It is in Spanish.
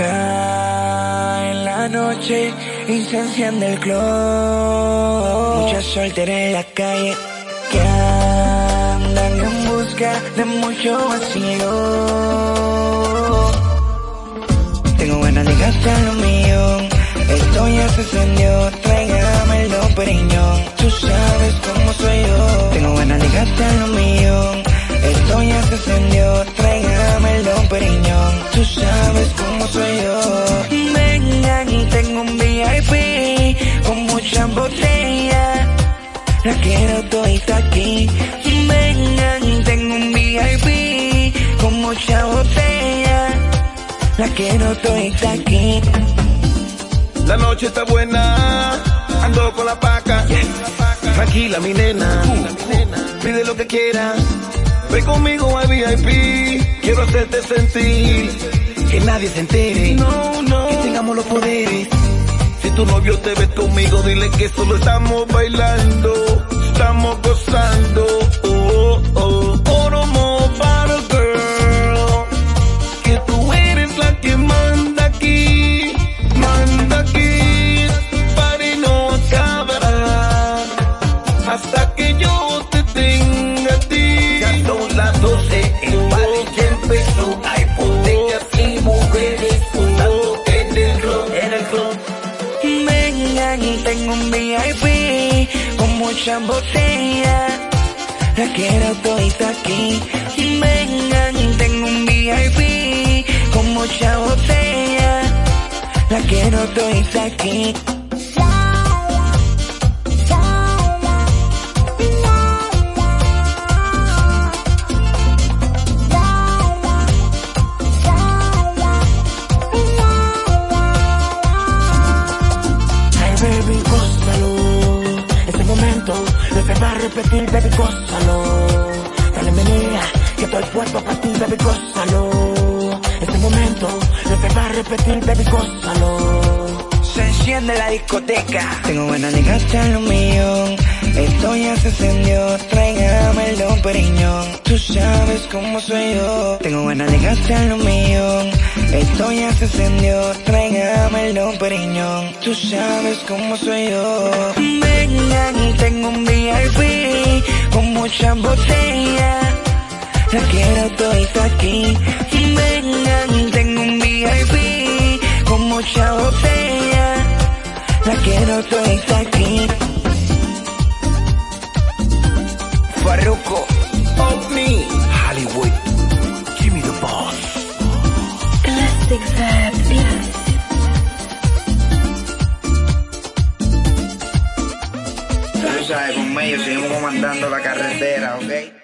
Cae en la noche y se enciende el club. Muchas solteras en la calle que andan en busca de mucho vacío. Tengo buenas de gastar lo mío. Esto ya se encendió, tráigame el periñón. Tú sabes cómo soy yo. Tengo buenas de gastar lo mío. Esto ya se encendió, tráigame el periñón. Tú sabes yo. Vengan, tengo un VIP con muchas botellas. La quiero todita aquí. Vengan, tengo un VIP con muchas botellas. La quiero todita aquí. La noche está buena, ando con la paca. Tranquila, mi nena, pide lo que quieras. Ven conmigo al VIP, quiero hacerte sentir que nadie se entere. No, no. Que tengamos los poderes. Si tu novio te ve conmigo, dile que solo estamos bailando, estamos gozando. Muchas botellas. La quiero todita aquí. Vengan, tengo un VIP con muchas botellas. La quiero todita aquí. Repetir, baby, gózalo. Dale menea, que todo el cuerpo para ti, baby, gózalo. Este momento no se va a repetir, baby, gózalo. Se enciende la discoteca. Tengo buena gastar lo mío. Esto ya se encendió. Tráigame el don periñón. Tú sabes cómo soy yo. Tengo buena de gastar lo mío. Esto ya se encendió. Tráigame el don periñón. Tú sabes cómo soy yo. Vengan, tengo un VIP con muchas botellas. La quiero todita aquí. Vengan, tengo un VIP con mucha botella. La quiero todita aquí. Farruko, Ovni, Hollywood, give me the boss. Classic Fab. tú sabes, con medio seguimos comandando la carretera, ¿ok?